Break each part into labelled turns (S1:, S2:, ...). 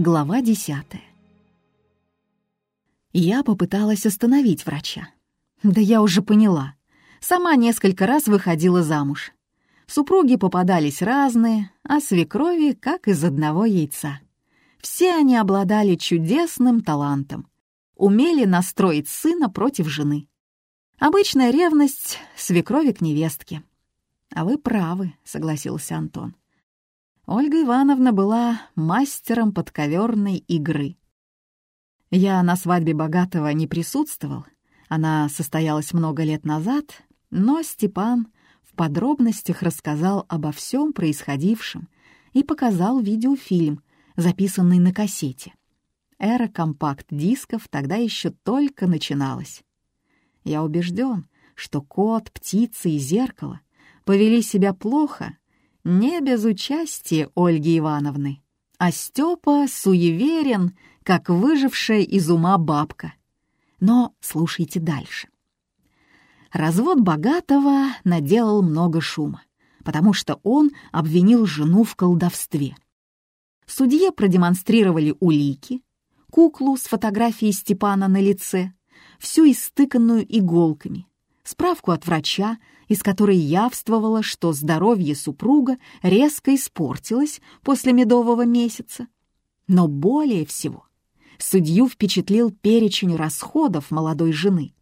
S1: Глава десятая. Я попыталась остановить врача. Да я уже поняла. Сама несколько раз выходила замуж. Супруги попадались разные, а свекрови как из одного яйца. Все они обладали чудесным талантом. Умели настроить сына против жены. Обычная ревность свекрови к невестке. «А вы правы», — согласился Антон. Ольга Ивановна была мастером подковерной игры. Я на свадьбе богатого не присутствовал, она состоялась много лет назад, но Степан в подробностях рассказал обо всем происходившем и показал видеофильм, записанный на кассете. Эра компакт-дисков тогда еще только начиналась. Я убежден, что кот, птица и зеркало повели себя плохо не без участия Ольги Ивановны, а Степа суеверен, как выжившая из ума бабка. Но слушайте дальше. Развод богатого наделал много шума, потому что он обвинил жену в колдовстве. Судье продемонстрировали улики, куклу с фотографией Степана на лице, всю истыканную иголками, справку от врача, из которой явствовало, что здоровье супруга резко испортилось после медового месяца. Но более всего судью впечатлил перечень расходов молодой жены,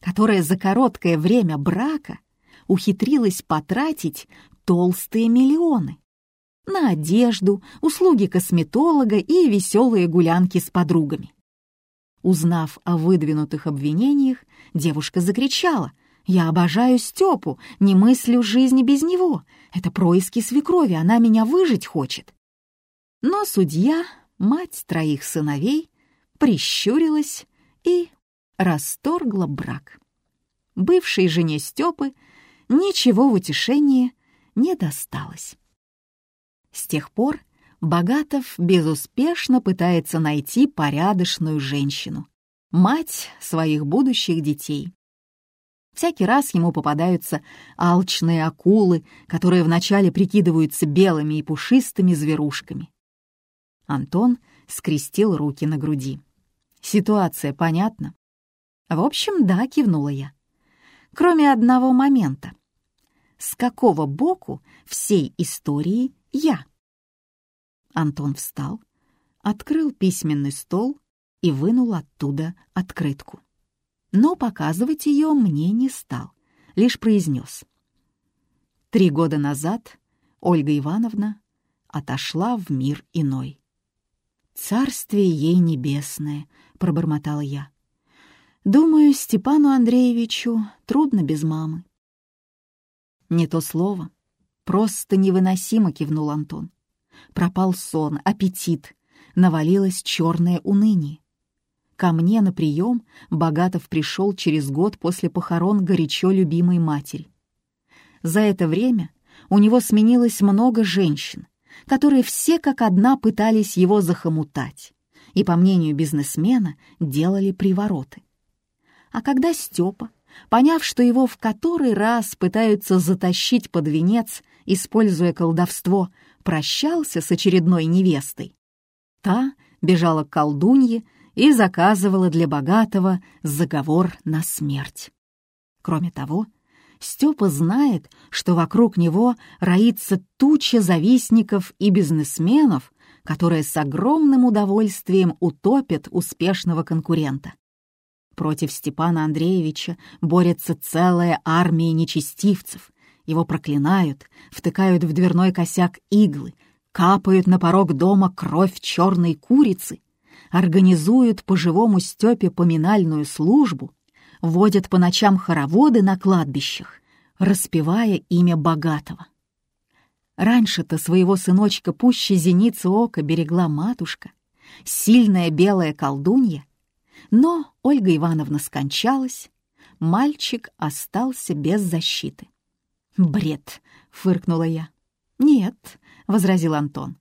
S1: которая за короткое время брака ухитрилась потратить толстые миллионы на одежду, услуги косметолога и веселые гулянки с подругами. Узнав о выдвинутых обвинениях, девушка закричала — я обожаю Степу, не мыслю жизни без него. Это происки свекрови, она меня выжить хочет. Но судья, мать троих сыновей, прищурилась и расторгла брак. Бывшей жене Степы ничего в утешении не досталось. С тех пор Богатов безуспешно пытается найти порядочную женщину, мать своих будущих детей. Всякий раз ему попадаются алчные акулы, которые вначале прикидываются белыми и пушистыми зверушками. Антон скрестил руки на груди. «Ситуация понятна?» «В общем, да», — кивнула я. «Кроме одного момента. С какого боку всей истории я?» Антон встал, открыл письменный стол и вынул оттуда открытку но показывать ее мне не стал, лишь произнес. Три года назад Ольга Ивановна отошла в мир иной. «Царствие ей небесное», — пробормотал я. «Думаю, Степану Андреевичу трудно без мамы». «Не то слово. Просто невыносимо», — кивнул Антон. Пропал сон, аппетит, навалилось черное уныние. Ко мне на прием Богатов пришел через год после похорон горячо любимой матери. За это время у него сменилось много женщин, которые все как одна пытались его захомутать и, по мнению бизнесмена, делали привороты. А когда Степа, поняв, что его в который раз пытаются затащить под венец, используя колдовство, прощался с очередной невестой, та бежала к колдунье и заказывала для богатого заговор на смерть. Кроме того, Степа знает, что вокруг него роится туча завистников и бизнесменов, которые с огромным удовольствием утопят успешного конкурента. Против Степана Андреевича борется целая армия нечестивцев. Его проклинают, втыкают в дверной косяк иглы, капают на порог дома кровь черной курицы организуют по живому Степе поминальную службу, водят по ночам хороводы на кладбищах, распевая имя богатого. Раньше-то своего сыночка пуще зеницы ока берегла матушка, сильная белая колдунья, но Ольга Ивановна скончалась, мальчик остался без защиты. «Бред!» — фыркнула я. «Нет», — возразил Антон.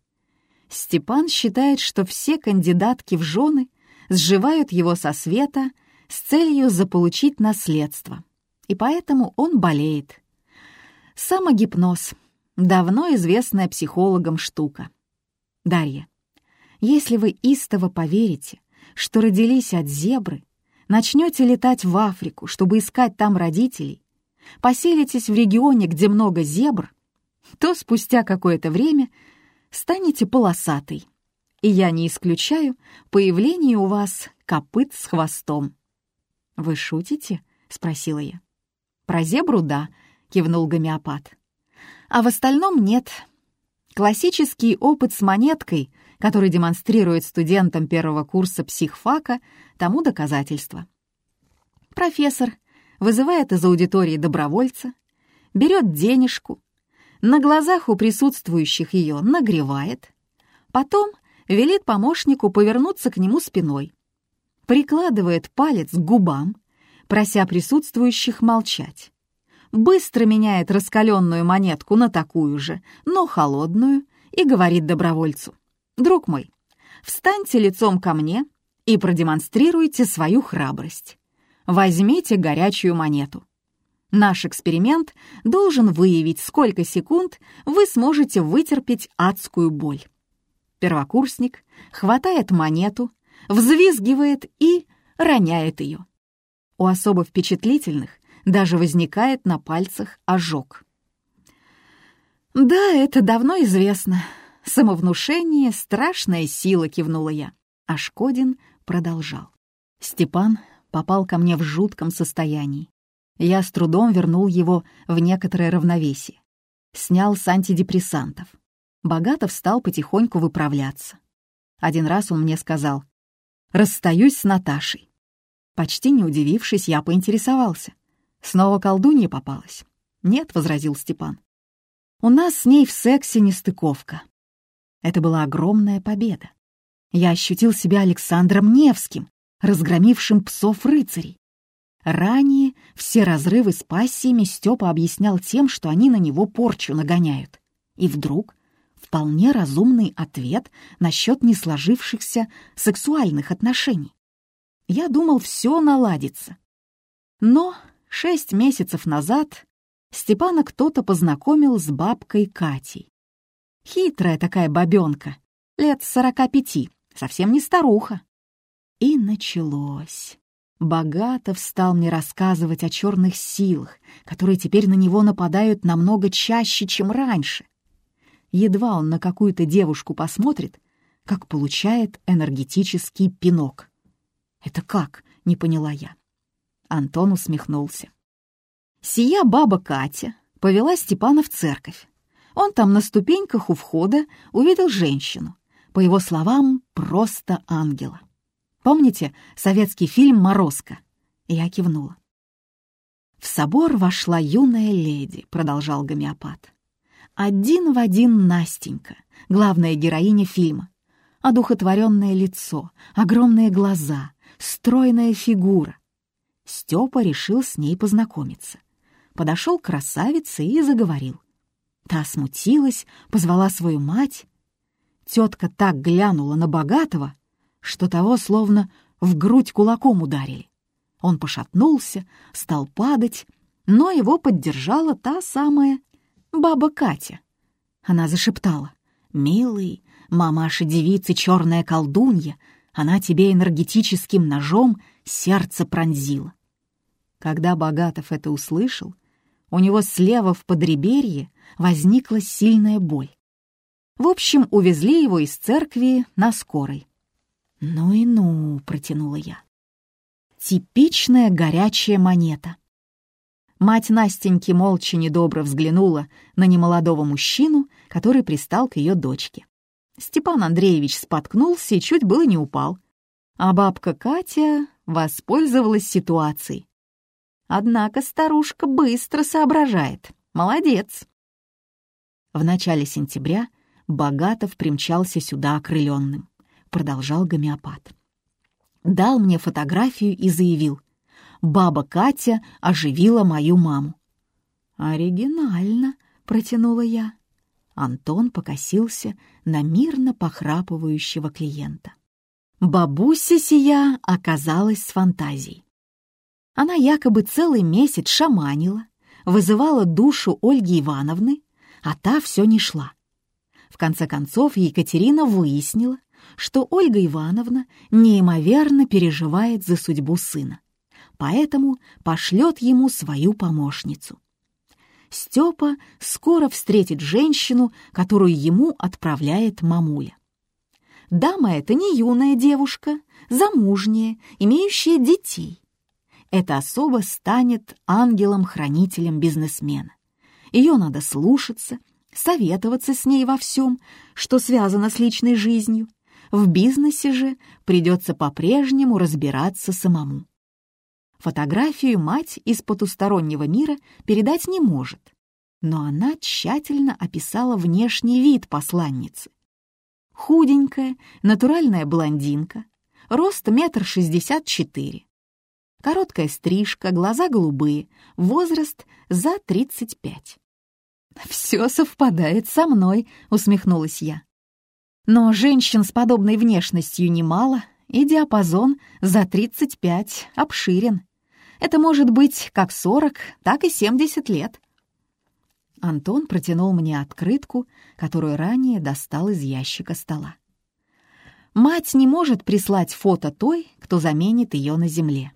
S1: Степан считает, что все кандидатки в жены сживают его со света с целью заполучить наследство, и поэтому он болеет. Самогипноз — давно известная психологам штука. Дарья, Если вы истово поверите, что родились от зебры, начнете летать в Африку, чтобы искать там родителей, поселитесь в регионе, где много зебр, то спустя какое-то время станете полосатой. И я не исключаю появление у вас копыт с хвостом. «Вы шутите?» — спросила я. «Про зебру — да», — кивнул гомеопат. «А в остальном нет. Классический опыт с монеткой, который демонстрирует студентам первого курса психфака, тому доказательство. Профессор вызывает из аудитории добровольца, берет денежку, на глазах у присутствующих ее нагревает, потом велит помощнику повернуться к нему спиной, прикладывает палец к губам, прося присутствующих молчать, быстро меняет раскаленную монетку на такую же, но холодную, и говорит добровольцу, «Друг мой, встаньте лицом ко мне и продемонстрируйте свою храбрость. Возьмите горячую монету. Наш эксперимент должен выявить, сколько секунд вы сможете вытерпеть адскую боль. Первокурсник хватает монету, взвизгивает и роняет ее. У особо впечатлительных даже возникает на пальцах ожог. «Да, это давно известно. Самовнушение — страшная сила», — кивнула я. А Шкодин продолжал. Степан попал ко мне в жутком состоянии. Я с трудом вернул его в некоторое равновесие. Снял с антидепрессантов. Богатов стал потихоньку выправляться. Один раз он мне сказал «Расстаюсь с Наташей». Почти не удивившись, я поинтересовался. «Снова колдунья попалась?» «Нет», — возразил Степан. «У нас с ней в сексе нестыковка». Это была огромная победа. Я ощутил себя Александром Невским, разгромившим псов-рыцарей. Ранее все разрывы с пассиями Степа объяснял тем, что они на него порчу нагоняют. И вдруг вполне разумный ответ насчет несложившихся сексуальных отношений. Я думал, все наладится. Но шесть месяцев назад Степана кто-то познакомил с бабкой Катей. Хитрая такая бабенка, лет сорока пяти, совсем не старуха. И началось. Богатов стал мне рассказывать о черных силах, которые теперь на него нападают намного чаще, чем раньше. Едва он на какую-то девушку посмотрит, как получает энергетический пинок. «Это как?» — не поняла я. Антон усмехнулся. Сия баба Катя повела Степана в церковь. Он там на ступеньках у входа увидел женщину. По его словам, просто ангела. Помните советский фильм «Морозко»?» Я кивнула. «В собор вошла юная леди», — продолжал гомеопат. «Один в один Настенька, главная героиня фильма. Одухотворенное лицо, огромные глаза, стройная фигура. Степа решил с ней познакомиться. Подошел к красавице и заговорил. Та смутилась, позвала свою мать. Тетка так глянула на богатого, что того словно в грудь кулаком ударили. Он пошатнулся, стал падать, но его поддержала та самая баба Катя. Она зашептала. «Милый, мамаша девицы черная колдунья, она тебе энергетическим ножом сердце пронзила». Когда Богатов это услышал, у него слева в подреберье возникла сильная боль. В общем, увезли его из церкви на скорой. «Ну и ну», — протянула я. Типичная горячая монета. Мать Настеньки молча недобро взглянула на немолодого мужчину, который пристал к ее дочке. Степан Андреевич споткнулся и чуть было не упал. А бабка Катя воспользовалась ситуацией. Однако старушка быстро соображает. Молодец. В начале сентября Богатов примчался сюда окрыленным продолжал гомеопат. Дал мне фотографию и заявил. Баба Катя оживила мою маму. «Оригинально», — протянула я. Антон покосился на мирно похрапывающего клиента. Бабуся сия оказалась с фантазией. Она якобы целый месяц шаманила, вызывала душу Ольги Ивановны, а та все не шла. В конце концов Екатерина выяснила, что Ольга Ивановна неимоверно переживает за судьбу сына, поэтому пошлет ему свою помощницу. Степа скоро встретит женщину, которую ему отправляет мамуля. Дама эта не юная девушка, замужняя, имеющая детей. Эта особа станет ангелом-хранителем бизнесмена. Ее надо слушаться, советоваться с ней во всем, что связано с личной жизнью. В бизнесе же придется по-прежнему разбираться самому. Фотографию мать из потустороннего мира передать не может, но она тщательно описала внешний вид посланницы. Худенькая, натуральная блондинка, рост метр шестьдесят четыре. Короткая стрижка, глаза голубые, возраст за тридцать пять. «Все совпадает со мной», — усмехнулась я. «Но женщин с подобной внешностью немало, и диапазон за тридцать пять обширен. Это может быть как сорок, так и семьдесят лет. Антон протянул мне открытку, которую ранее достал из ящика стола. Мать не может прислать фото той, кто заменит ее на земле.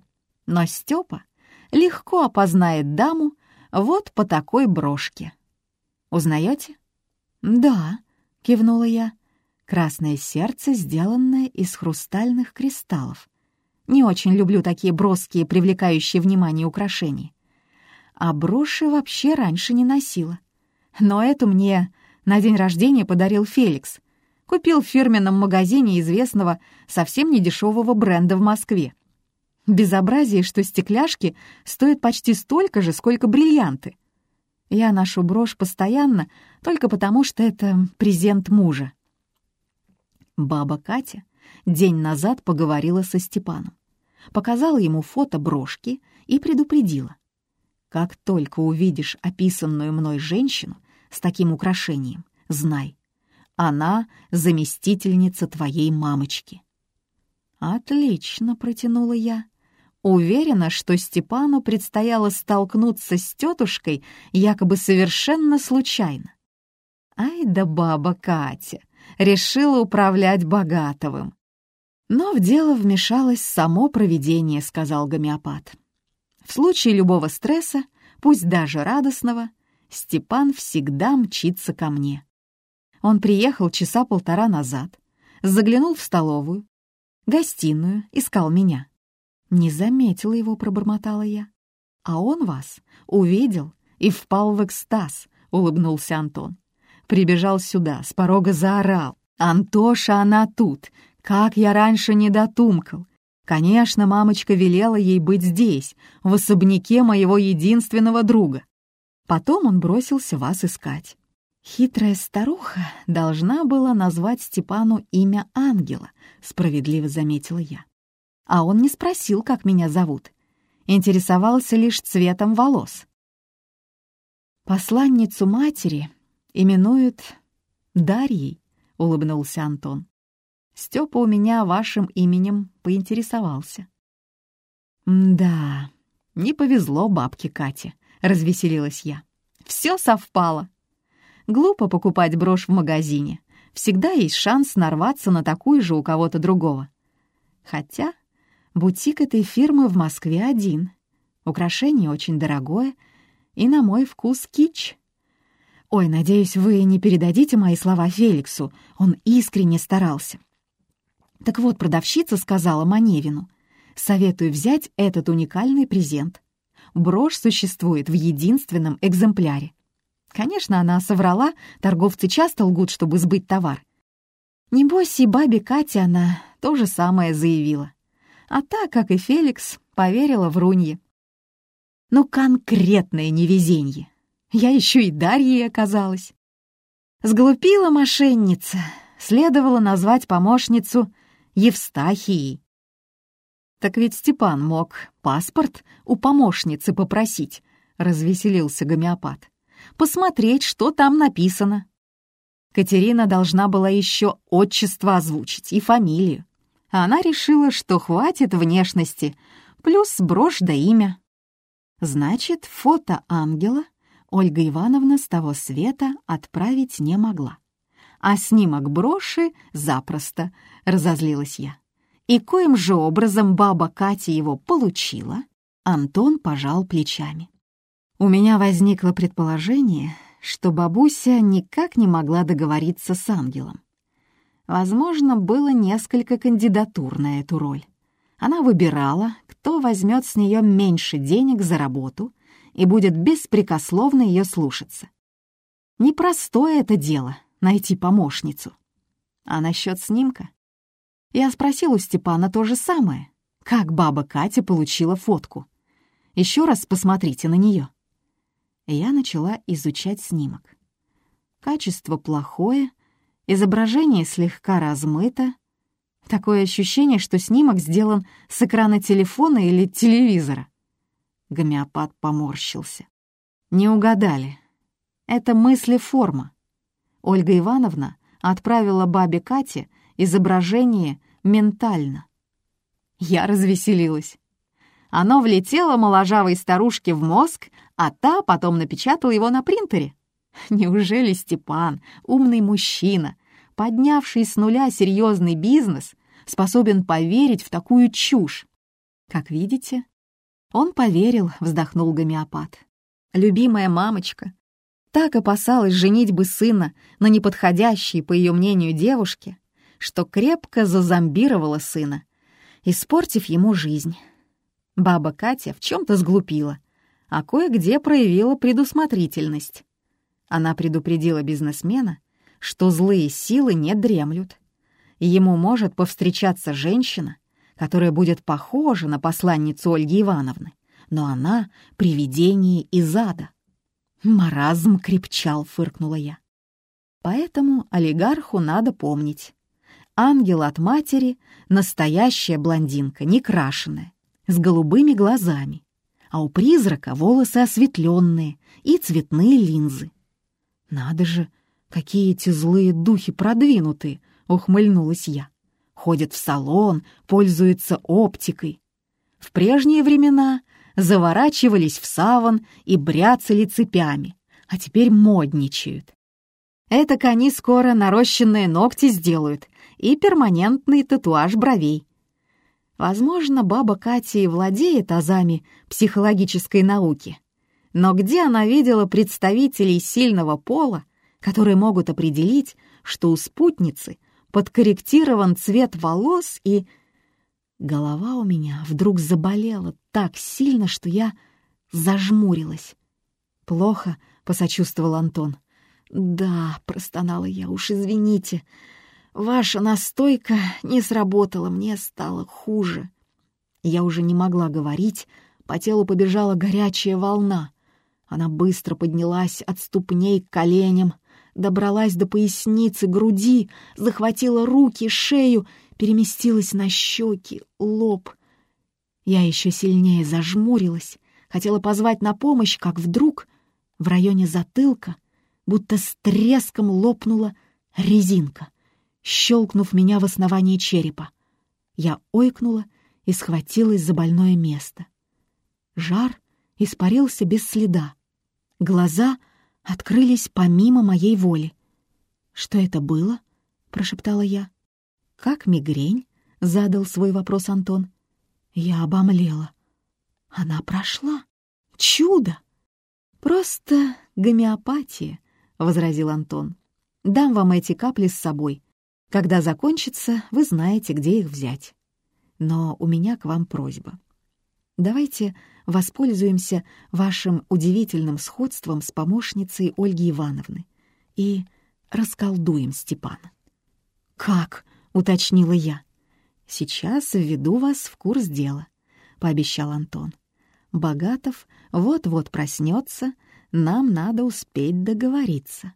S1: Но Степа легко опознает даму вот по такой брошке. Узнаете? «Да», — кивнула я. «Красное сердце, сделанное из хрустальных кристаллов. Не очень люблю такие броские, привлекающие внимание украшения. А броши вообще раньше не носила. Но эту мне на день рождения подарил Феликс. Купил в фирменном магазине известного, совсем недешевого бренда в Москве. Безобразие, что стекляшки стоят почти столько же, сколько бриллианты. Я ношу брошь постоянно, только потому что это презент мужа. Баба Катя день назад поговорила со Степаном показала ему фото брошки и предупредила. «Как только увидишь описанную мной женщину с таким украшением, знай, она заместительница твоей мамочки». «Отлично», — протянула я. Уверена, что Степану предстояло столкнуться с тетушкой якобы совершенно случайно. Ай да баба Катя решила управлять Богатовым. Но в дело вмешалось само провидение, сказал гомеопат. В случае любого стресса, пусть даже радостного, Степан всегда мчится ко мне. Он приехал часа полтора назад, заглянул в столовую, гостиную, искал меня. Не заметила его, пробормотала я. А он вас увидел и впал в экстаз, улыбнулся Антон. Прибежал сюда, с порога заорал. «Антоша, она тут! Как я раньше не дотумкал! Конечно, мамочка велела ей быть здесь, в особняке моего единственного друга. Потом он бросился вас искать. Хитрая старуха должна была назвать Степану имя ангела, справедливо заметила я. А он не спросил, как меня зовут. Интересовался лишь цветом волос. Посланницу матери именуют Дарьей, улыбнулся Антон. Степа у меня вашим именем поинтересовался». «Да, не повезло бабке Кате», — развеселилась я. «Все совпало. Глупо покупать брошь в магазине. Всегда есть шанс нарваться на такую же у кого-то другого. Хотя бутик этой фирмы в Москве один. Украшение очень дорогое и, на мой вкус, кич. Ой, надеюсь, вы не передадите мои слова Феликсу. Он искренне старался. Так вот, продавщица сказала Маневину, «Советую взять этот уникальный презент. Брошь существует в единственном экземпляре». Конечно, она соврала, торговцы часто лгут, чтобы сбыть товар. Небось, и бабе Кате она то же самое заявила. А та, как и Феликс, поверила в рунье. Ну, конкретное невезенье. Я еще и Дарьей оказалась. Сглупила мошенница. Следовало назвать помощницу Евстахией. Так ведь Степан мог паспорт у помощницы попросить, развеселился гомеопат. Посмотреть, что там написано. Катерина должна была еще отчество озвучить и фамилию. А она решила, что хватит внешности, плюс брошь да имя. Значит, фото ангела Ольга Ивановна с того света отправить не могла. а снимок броши — запросто», — разозлилась я. «И коим же образом баба Катя его получила?» Антон пожал плечами. У меня возникло предположение, что бабуся никак не могла договориться с ангелом. Возможно, было несколько кандидатур на эту роль. Она выбирала, кто возьмет с нее меньше денег за работу и будет беспрекословно ее слушаться. Непростое это дело — найти помощницу. А насчет снимка? Я спросил у Степана то же самое. Как баба Катя получила фотку? Еще раз посмотрите на нее. Я начала изучать снимок. Качество плохое, изображение слегка размыто. Такое ощущение, что снимок сделан с экрана телефона или телевизора. Гомеопат поморщился. Не угадали. Это мысли-форма. Ольга Ивановна отправила бабе Кате изображение ментально. Я развеселилась. Оно влетело моложавой старушке в мозг, а та потом напечатала его на принтере. Неужели Степан, умный мужчина, поднявший с нуля серьезный бизнес, способен поверить в такую чушь? Как видите, он поверил, вздохнул гомеопат. Любимая мамочка так опасалась женить бы сына на неподходящей, по ее мнению, девушке, что крепко зазомбировала сына, испортив ему жизнь. Баба Катя в чем-то сглупила, а кое-где проявила предусмотрительность. Она предупредила бизнесмена, что злые силы не дремлют. Ему может повстречаться женщина, которая будет похожа на посланницу Ольги Ивановны, но она — привидение из ада. «Маразм крепчал», — фыркнула я. Поэтому олигарху надо помнить. Ангел от матери — настоящая блондинка, не крашеная с голубыми глазами, а у призрака волосы осветленные и цветные линзы. «Надо же, какие эти злые духи продвинутые!» — ухмыльнулась я. «Ходят в салон, пользуются оптикой. В прежние времена заворачивались в саван и бряцали цепями, а теперь модничают. Этак они скоро нарощенные ногти сделают и перманентный татуаж бровей. Возможно, баба Катя и владеет азами психологической науки. Но где она видела представителей сильного пола, которые могут определить, что у спутницы подкорректирован цвет волос и... Голова у меня вдруг заболела так сильно, что я зажмурилась. «Плохо», — посочувствовал Антон. «Да», — простонала я, — «уж извините. Ваша настойка не сработала, мне стало хуже. Я уже не могла говорить, по телу побежала горячая волна. Она быстро поднялась от ступней к коленям, добралась до поясницы, груди, захватила руки, шею, переместилась на щеки, лоб. Я еще сильнее зажмурилась, хотела позвать на помощь, как вдруг в районе затылка будто с треском лопнула резинка щелкнув меня в основании черепа. Я ойкнула и схватилась за больное место. Жар испарился без следа. Глаза открылись помимо моей воли. «Что это было?» — прошептала я. «Как мигрень?» — задал свой вопрос Антон. Я обомлела. Она прошла. Чудо! Просто гомеопатия, — возразил Антон. Дам вам эти капли с собой. Когда закончится, вы знаете, где их взять. Но у меня к вам просьба. Давайте воспользуемся вашим удивительным сходством с помощницей Ольги Ивановны и расколдуем Степана. «Как?» — уточнила я. «Сейчас введу вас в курс дела», — пообещал Антон. «Богатов вот-вот проснется, нам надо успеть договориться».